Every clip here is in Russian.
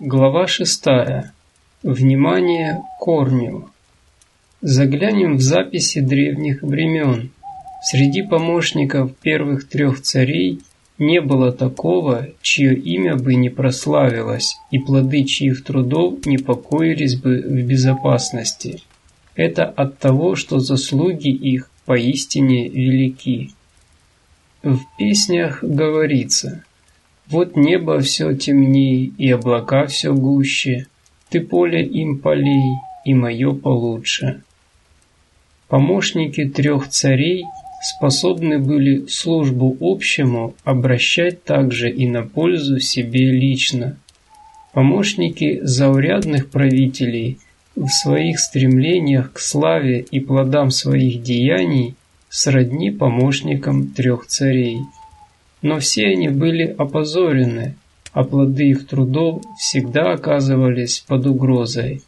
Глава шестая. Внимание корню. Заглянем в записи древних времен. Среди помощников первых трех царей не было такого, чье имя бы не прославилось, и плоды чьих трудов не покоились бы в безопасности. Это от того, что заслуги их поистине велики. В песнях говорится «Вот небо все темней, и облака все гуще, ты поле им полей, и мое получше». Помощники трех царей способны были службу общему обращать также и на пользу себе лично. Помощники заурядных правителей в своих стремлениях к славе и плодам своих деяний сродни помощникам трех царей. Но все они были опозорены, а плоды их трудов всегда оказывались под угрозой.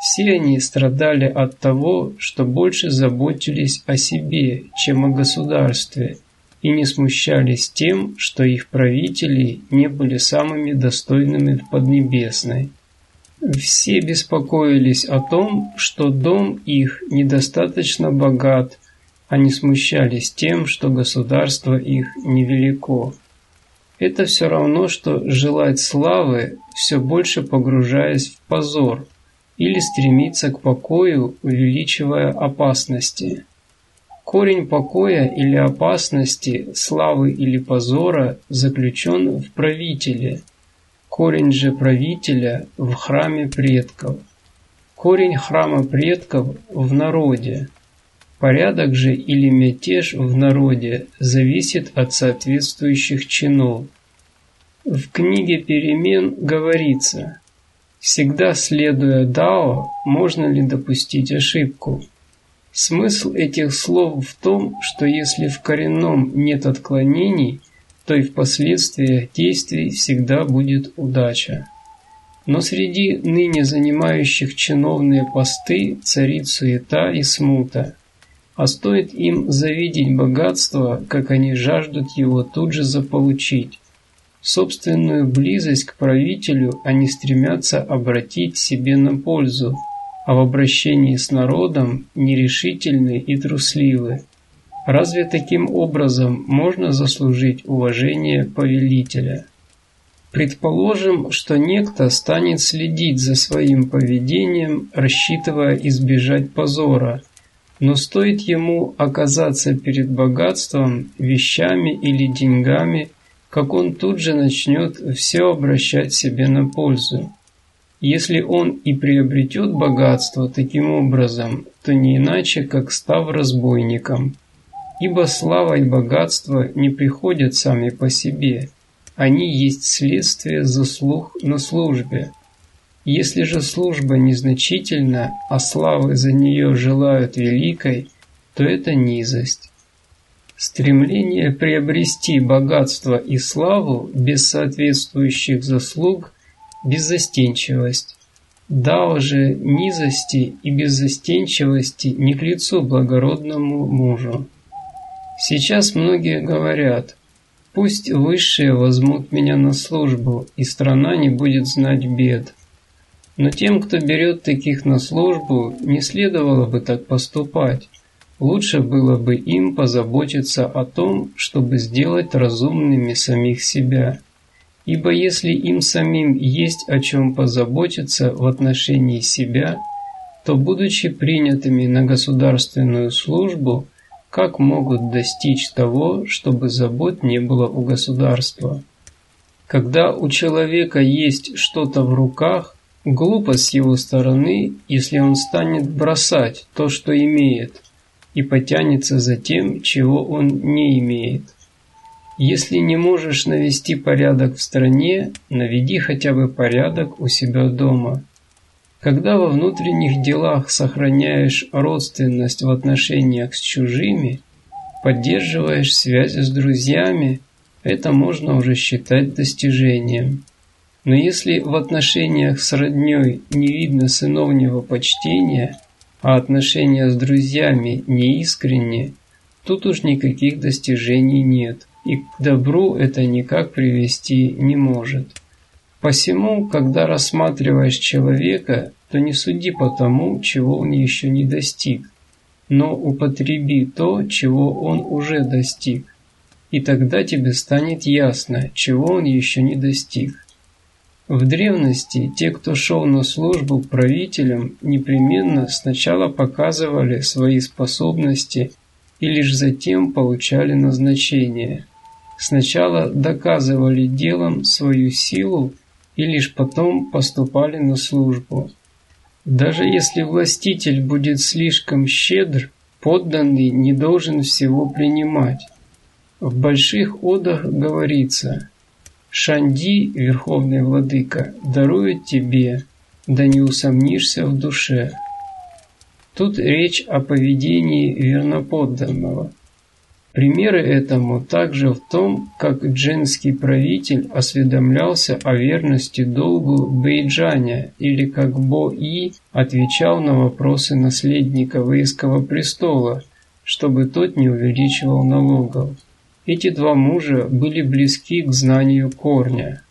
Все они страдали от того, что больше заботились о себе, чем о государстве, и не смущались тем, что их правители не были самыми достойными в Поднебесной. Все беспокоились о том, что дом их недостаточно богат, не смущались тем, что государство их невелико. Это все равно, что желать славы, все больше погружаясь в позор – или стремиться к покою, увеличивая опасности. Корень покоя или опасности, славы или позора заключен в правителе, корень же правителя в храме предков, корень храма предков в народе. Порядок же или мятеж в народе зависит от соответствующих чинов. В книге перемен говорится – Всегда следуя Дао, можно ли допустить ошибку? Смысл этих слов в том, что если в коренном нет отклонений, то и в последствиях действий всегда будет удача. Но среди ныне занимающих чиновные посты царит суета и смута. А стоит им завидеть богатство, как они жаждут его тут же заполучить. Собственную близость к правителю они стремятся обратить себе на пользу, а в обращении с народом нерешительны и трусливы. Разве таким образом можно заслужить уважение повелителя? Предположим, что некто станет следить за своим поведением, рассчитывая избежать позора, но стоит ему оказаться перед богатством, вещами или деньгами – как он тут же начнет все обращать себе на пользу. Если он и приобретет богатство таким образом, то не иначе, как став разбойником. Ибо слава и богатство не приходят сами по себе, они есть следствие заслуг на службе. Если же служба незначительна, а славы за нее желают великой, то это низость. Стремление приобрести богатство и славу без соответствующих заслуг – беззастенчивость. Дао же низости и беззастенчивости не к лицу благородному мужу. Сейчас многие говорят, пусть высшие возьмут меня на службу, и страна не будет знать бед. Но тем, кто берет таких на службу, не следовало бы так поступать. Лучше было бы им позаботиться о том, чтобы сделать разумными самих себя. Ибо если им самим есть о чем позаботиться в отношении себя, то, будучи принятыми на государственную службу, как могут достичь того, чтобы забот не было у государства? Когда у человека есть что-то в руках, глупо с его стороны, если он станет бросать то, что имеет – и потянется за тем, чего он не имеет. Если не можешь навести порядок в стране, наведи хотя бы порядок у себя дома. Когда во внутренних делах сохраняешь родственность в отношениях с чужими, поддерживаешь связи с друзьями, это можно уже считать достижением. Но если в отношениях с роднёй не видно сыновнего почтения – а отношения с друзьями неискренне, тут уж никаких достижений нет, и к добру это никак привести не может. Посему, когда рассматриваешь человека, то не суди по тому, чего он еще не достиг, но употреби то, чего он уже достиг, и тогда тебе станет ясно, чего он еще не достиг. В древности те, кто шел на службу правителям, непременно сначала показывали свои способности и лишь затем получали назначение. Сначала доказывали делом свою силу и лишь потом поступали на службу. Даже если властитель будет слишком щедр, подданный не должен всего принимать. В больших одах говорится «Шанди, Верховный Владыка, дарует тебе, да не усомнишься в душе». Тут речь о поведении верноподданного. Примеры этому также в том, как дженский правитель осведомлялся о верности долгу Бейджаня или как Бо-И отвечал на вопросы наследника Вейского престола, чтобы тот не увеличивал налогов. Эти два мужа были близки к знанию корня.